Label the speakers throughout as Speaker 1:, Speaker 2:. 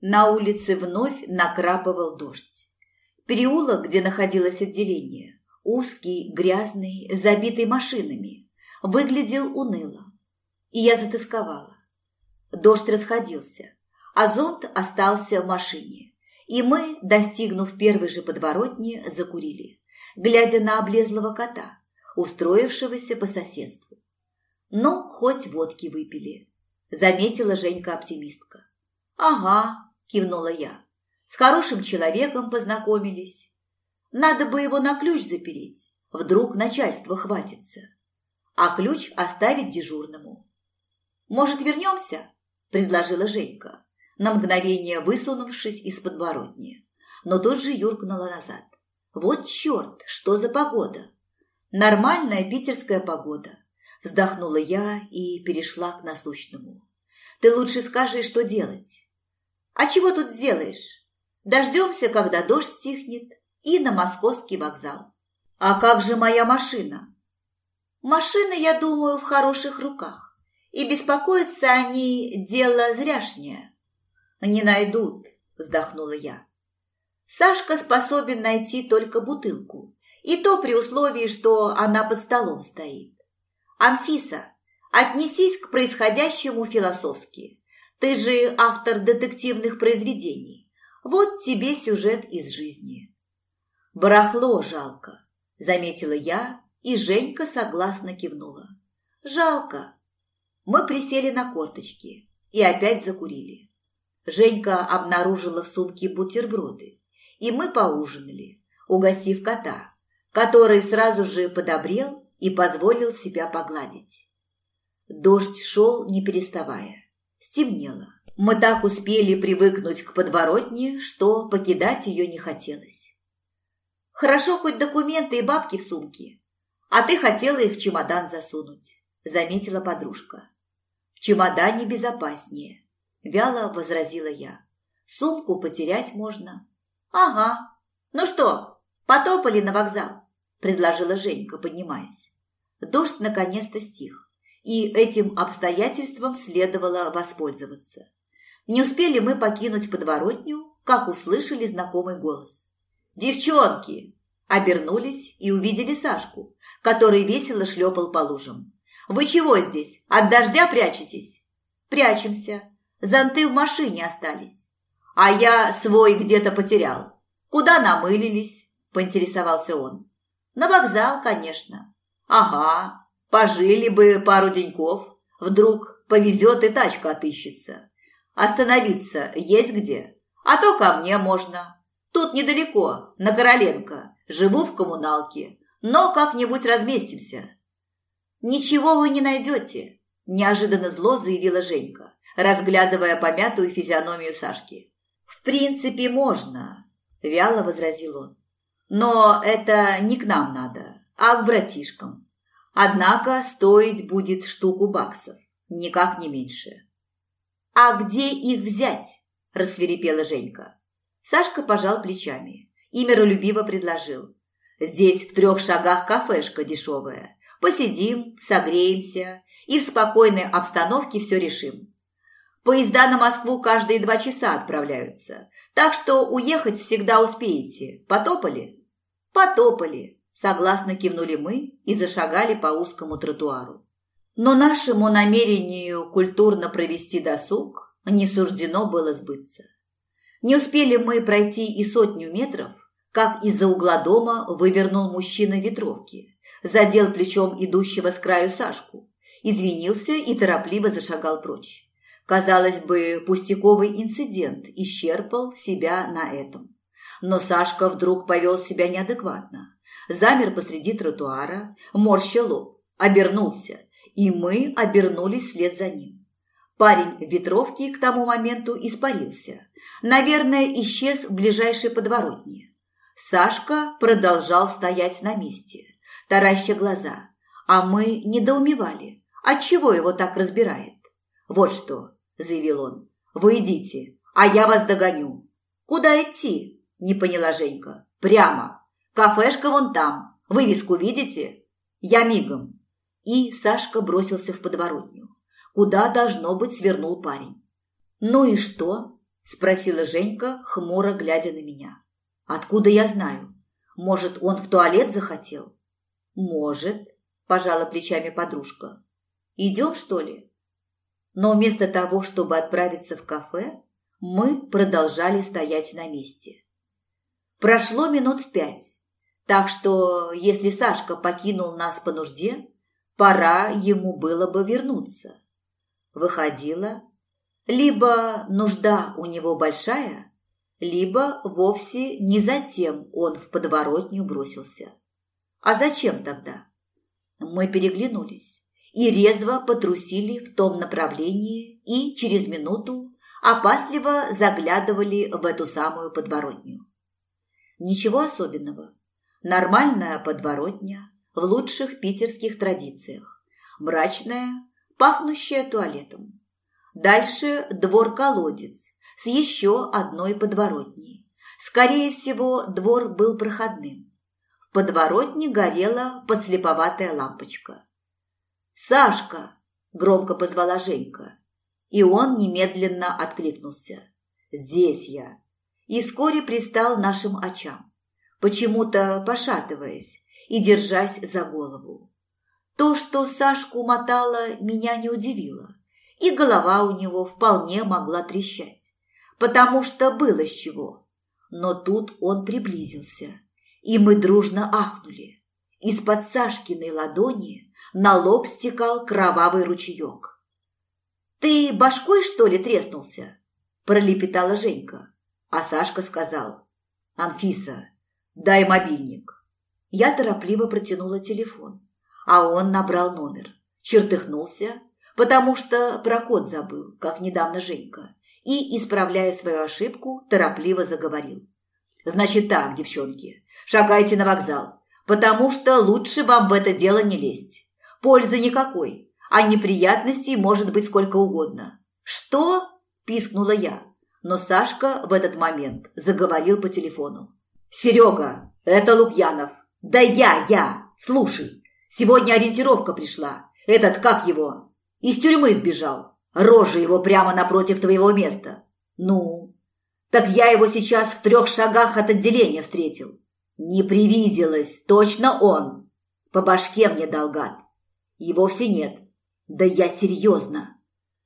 Speaker 1: На улице вновь накрапывал дождь. Переулок, где находилось отделение, узкий, грязный, забитый машинами, выглядел уныло. И я затасковала. Дождь расходился, а зонт остался в машине. И мы, достигнув первой же подворотни, закурили, глядя на облезлого кота, устроившегося по соседству. Ну, хоть водки выпили, заметила Женька-оптимистка. Ага, кивнула я. С хорошим человеком познакомились. Надо бы его на ключ запереть, вдруг начальство хватится. А ключ оставить дежурному. Может, вернемся? предложила Женька, на мгновение высунувшись из подворотни, но тут же юркнула назад. Вот черт, что за погода! Нормальная питерская погода. Вздохнула я и перешла к насущному. Ты лучше скажи, что делать. А чего тут сделаешь? Дождемся, когда дождь стихнет, и на московский вокзал. А как же моя машина? Машина, я думаю, в хороших руках. И беспокоиться они – дело зряшнее. Не найдут, вздохнула я. Сашка способен найти только бутылку. И то при условии, что она под столом стоит. Анфиса, отнесись к происходящему философски. Ты же автор детективных произведений. Вот тебе сюжет из жизни. Барахло жалко, заметила я, и Женька согласно кивнула. Жалко. Мы присели на корточки и опять закурили. Женька обнаружила в сумке бутерброды, и мы поужинали, угостив кота, который сразу же подобрел и позволил себя погладить. Дождь шел, не переставая. Стемнело. Мы так успели привыкнуть к подворотне, что покидать ее не хотелось. Хорошо хоть документы и бабки в сумке, а ты хотела их в чемодан засунуть, заметила подружка. В чемодане безопаснее, вяло возразила я. Сумку потерять можно. Ага. Ну что, потопали на вокзал, предложила Женька, поднимаясь. Дождь наконец-то стих, и этим обстоятельством следовало воспользоваться. Не успели мы покинуть подворотню, как услышали знакомый голос. «Девчонки!» Обернулись и увидели Сашку, который весело шлепал по лужам. «Вы чего здесь? От дождя прячетесь?» «Прячемся. Зонты в машине остались. А я свой где-то потерял. Куда намылились?» – поинтересовался он. «На вокзал, конечно. Ага, пожили бы пару деньков. Вдруг повезет и тачка отыщется. Остановиться есть где? А то ко мне можно. Тут недалеко, на Короленко. Живу в коммуналке, но как-нибудь разместимся. Ничего вы не найдете, неожиданно зло заявила Женька, разглядывая помятую физиономию Сашки. В принципе, можно, вяло возразил он. Но это не к нам надо а к братишкам. Однако стоить будет штуку баксов, никак не меньше. «А где их взять?» – рассверепела Женька. Сашка пожал плечами и миролюбиво предложил. «Здесь в трех шагах кафешка дешевая. Посидим, согреемся и в спокойной обстановке все решим. Поезда на Москву каждые два часа отправляются, так что уехать всегда успеете. Потопали?» «Потопали», Согласно кивнули мы и зашагали по узкому тротуару. Но нашему намерению культурно провести досуг не суждено было сбыться. Не успели мы пройти и сотню метров, как из-за угла дома вывернул мужчина ветровки, задел плечом идущего с краю Сашку, извинился и торопливо зашагал прочь. Казалось бы, пустяковый инцидент исчерпал себя на этом. Но Сашка вдруг повел себя неадекватно замер посреди тротуара, морща лоб, обернулся, и мы обернулись вслед за ним. Парень в ветровке к тому моменту испарился. Наверное, исчез в ближайшей подворотне. Сашка продолжал стоять на месте, тараща глаза, а мы недоумевали, отчего его так разбирает. «Вот что», – заявил он, – «вы идите, а я вас догоню». «Куда идти?» – не поняла Женька. «Прямо. Кафешка вон там. Вывеску видите? Я мигом. И Сашка бросился в подворотню, куда, должно быть, свернул парень. Ну и что? Спросила Женька, хмуро глядя на меня. Откуда я знаю? Может, он в туалет захотел? Может, пожала плечами подружка. Идем, что ли? Но вместо того, чтобы отправиться в кафе, мы продолжали стоять на месте. Прошло минут пять, так что если Сашка покинул нас по нужде, пора ему было бы вернуться. Выходило, либо нужда у него большая, либо вовсе не затем он в подворотню бросился. А зачем тогда? Мы переглянулись и резво потрусили в том направлении и через минуту опасливо заглядывали в эту самую подворотню. Ничего особенного. Нормальная подворотня в лучших питерских традициях. Мрачная, пахнущая туалетом. Дальше двор-колодец с еще одной подворотней. Скорее всего, двор был проходным. В подворотне горела подслеповатая лампочка. «Сашка!» – громко позвала Женька. И он немедленно откликнулся. «Здесь я!» И вскоре пристал нашим очам, почему-то пошатываясь и держась за голову. То, что Сашку мотало, меня не удивило и голова у него вполне могла трещать, потому что было с чего. Но тут он приблизился, и мы дружно ахнули. Из-под Сашкиной ладони на лоб стекал кровавый ручеек. «Ты башкой, что ли, треснулся?» – пролепетала Женька. А Сашка сказал, «Анфиса, дай мобильник». Я торопливо протянула телефон, а он набрал номер, чертыхнулся потому что про код забыл, как недавно Женька, и, исправляя свою ошибку, торопливо заговорил. «Значит так, девчонки, шагайте на вокзал, потому что лучше вам в это дело не лезть. Пользы никакой, а неприятностей может быть сколько угодно». «Что?» – пискнула я, но Сашка в этот момент заговорил по телефону. «Серега, это Лукьянов. Да я, я. Слушай, сегодня ориентировка пришла. Этот, как его, из тюрьмы сбежал. Рожа его прямо напротив твоего места. Ну? Так я его сейчас в трех шагах от отделения встретил. Не привиделось, точно он. По башке мне дал гад. И вовсе нет. Да я серьезно.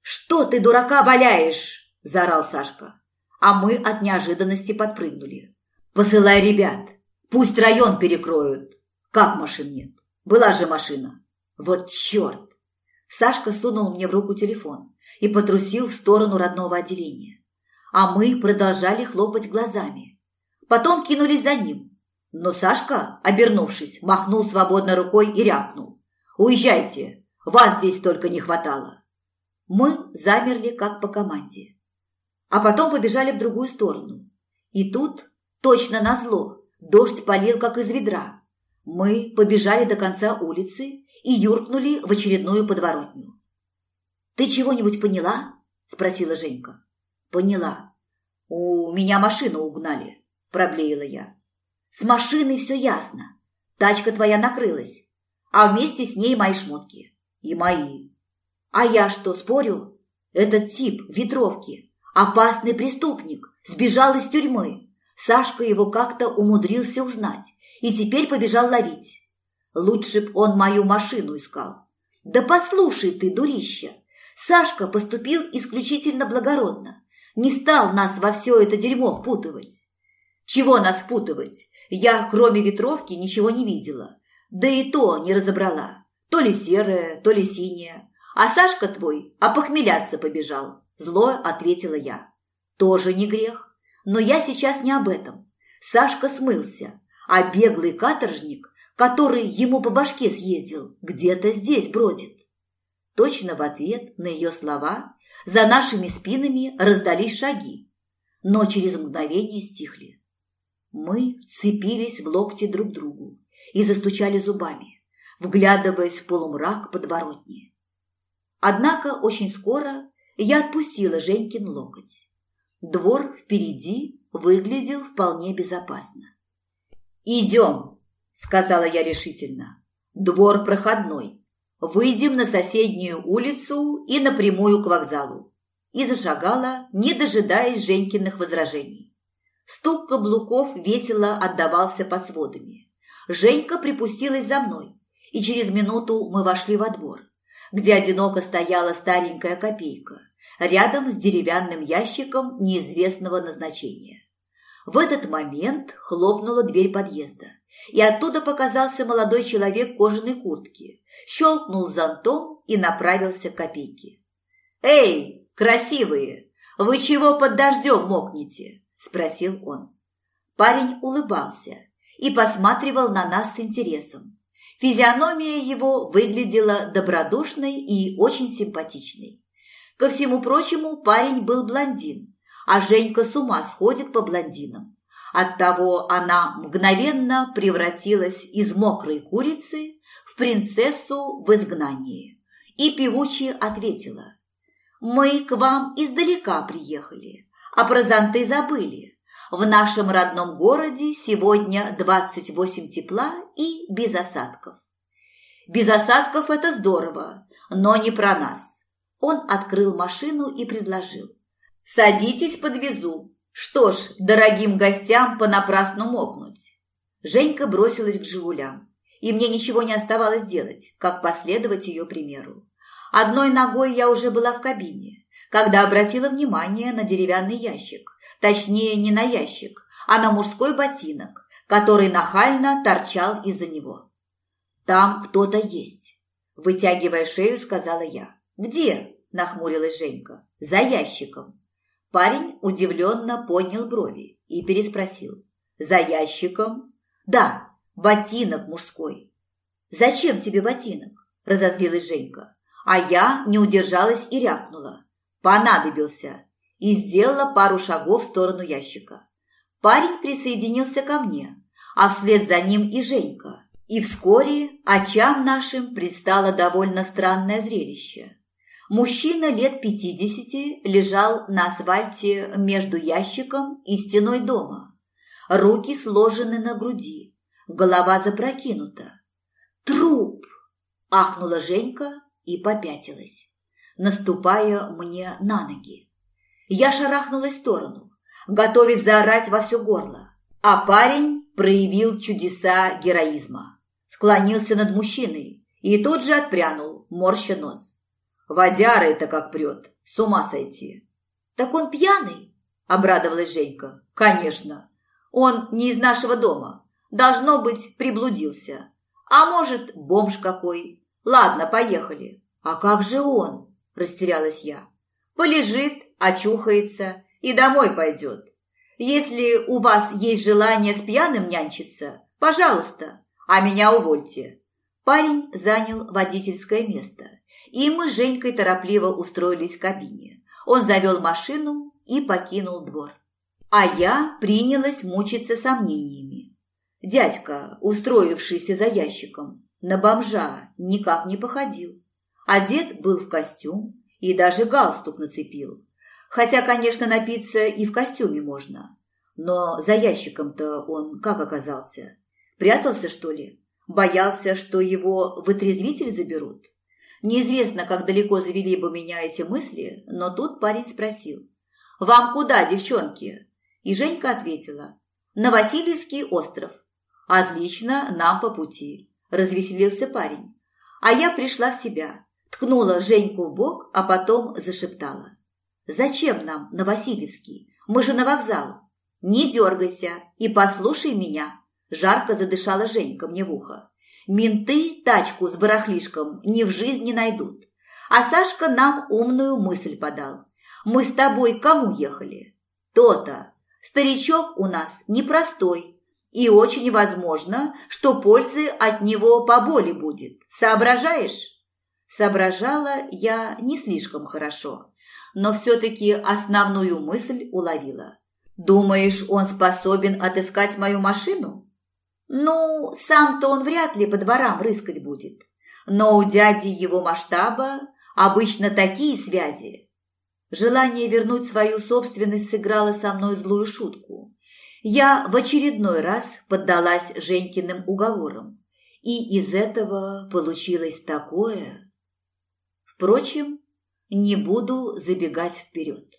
Speaker 1: Что ты, дурака, валяешь? Заорал Сашка. А мы от неожиданности подпрыгнули. Посылай ребят. Пусть район перекроют. Как машин нет? Была же машина. Вот черт! Сашка сунул мне в руку телефон и потрусил в сторону родного отделения. А мы продолжали хлопать глазами. Потом кинулись за ним. Но Сашка, обернувшись, махнул свободной рукой и рявкнул. «Уезжайте! Вас здесь только не хватало!» Мы замерли, как по команде. А потом побежали в другую сторону. И тут, точно назло, дождь полил, как из ведра. Мы побежали до конца улицы и юркнули в очередную подворотню. «Ты чего-нибудь поняла?» – спросила Женька. «Поняла. У меня машину угнали», – проблеяла я. «С машиной все ясно. Тачка твоя накрылась, а вместе с ней мои шмотки. И мои. А я что, спорю? Этот тип в ветровке, опасный преступник, сбежал из тюрьмы. Сашка его как-то умудрился узнать и теперь побежал ловить. Лучше б он мою машину искал. Да послушай ты, дурища, Сашка поступил исключительно благородно. Не стал нас во все это дерьмо впутывать. Чего нас впутывать? Я, кроме ветровки, ничего не видела. Да и то не разобрала. То ли серое, то ли синее. А Сашка твой опохмеляться побежал. Зло ответила я. Тоже не грех. Но я сейчас не об этом. Сашка смылся, а беглый каторжник который ему по башке съездил, где-то здесь бродит. Точно в ответ на ее слова за нашими спинами раздались шаги, но через мгновение стихли. Мы вцепились в локти друг другу и застучали зубами, вглядываясь в полумрак подворотни. Однако очень скоро я отпустила Женькин локоть. Двор впереди выглядел вполне безопасно. «Идем!» сказала я решительно. Двор проходной. Выйдем на соседнюю улицу и напрямую к вокзалу. и зашагала, не дожидаясь Женькиных возражений. Стук каблуков весело отдавался по сводами. Женька припустилась за мной, и через минуту мы вошли во двор, где одиноко стояла старенькая копейка, рядом с деревянным ящиком неизвестного назначения. В этот момент хлопнула дверь подъезда, и оттуда показался молодой человек в кожаной куртке, щелкнул зонтом и направился к копейке. «Эй, красивые, вы чего под дождем мокнете?» – спросил он. Парень улыбался и посматривал на нас с интересом. Физиономия его выглядела добродушной и очень симпатичной. Ко всему прочему, парень был блондин, а Женька с ума сходит по блондинам. Оттого она мгновенно превратилась из мокрой курицы в принцессу в изгнании. И певуче ответила. «Мы к вам издалека приехали, а про зонты забыли. В нашем родном городе сегодня 28 тепла и без осадков». «Без осадков это здорово, но не про нас». Он открыл машину и предложил. «Садитесь, подвезу. Что ж, дорогим гостям понапрасну мокнуть». Женька бросилась к «Жигулям», и мне ничего не оставалось делать, как последовать ее примеру. Одной ногой я уже была в кабине, когда обратила внимание на деревянный ящик, точнее, не на ящик, а на мужской ботинок, который нахально торчал из-за него. «Там кто-то есть», – вытягивая шею, сказала я. «Где?» – нахмурилась Женька. «За ящиком». Парень удивленно поднял брови и переспросил. «За ящиком?» «Да, ботинок мужской». «Зачем тебе ботинок?» – разозлилась Женька. А я не удержалась и рявкнула. «Понадобился!» и сделала пару шагов в сторону ящика. Парень присоединился ко мне, а вслед за ним и Женька. И вскоре очам нашим предстало довольно странное зрелище. Мужчина лет пятидесяти лежал на асфальте между ящиком и стеной дома. Руки сложены на груди, голова запрокинута. «Труп!» – ахнула Женька и попятилась, наступая мне на ноги. Я шарахнулась в сторону, готовясь заорать во все горло, а парень проявил чудеса героизма. Склонился над мужчиной и тут же отпрянул, морща нос. Водяра это как прет. С ума сойти. Так он пьяный? Обрадовалась Женька. Конечно. Он не из нашего дома. Должно быть, приблудился. А может, бомж какой. Ладно, поехали. А как же он? Растерялась я. Полежит, очухается и домой пойдет. Если у вас есть желание с пьяным нянчиться, пожалуйста, а меня увольте. Парень занял водительское место и мы с Женькой торопливо устроились в кабине. Он завел машину и покинул двор. А я принялась мучиться сомнениями. Дядька, устроившийся за ящиком, на бомжа никак не походил. Одет был в костюм и даже галстук нацепил. Хотя, конечно, напиться и в костюме можно. Но за ящиком-то он как оказался? Прятался, что ли? Боялся, что его в отрезвитель заберут? Неизвестно, как далеко завели бы меня эти мысли, но тут парень спросил. «Вам куда, девчонки?» И Женька ответила. «На Васильевский остров». «Отлично, нам по пути», – развеселился парень. А я пришла в себя, ткнула Женьку в бок, а потом зашептала. «Зачем нам на Васильевский? Мы же на вокзал». «Не дергайся и послушай меня», – жарко задышала Женька мне в ухо. Менты тачку с барахлишком ни в жизни найдут. А Сашка нам умную мысль подал. Мы с тобой кому ехали? То-то. Старичок у нас непростой. И очень возможно, что пользы от него поболе будет. Соображаешь? Соображала я не слишком хорошо, но все-таки основную мысль уловила. Думаешь, он способен отыскать мою машину? Ну, сам-то он вряд ли по дворам рыскать будет. Но у дяди его масштаба обычно такие связи. Желание вернуть свою собственность сыграло со мной злую шутку. Я в очередной раз поддалась Женькиным уговорам. И из этого получилось такое. Впрочем, Не буду забегать вперед.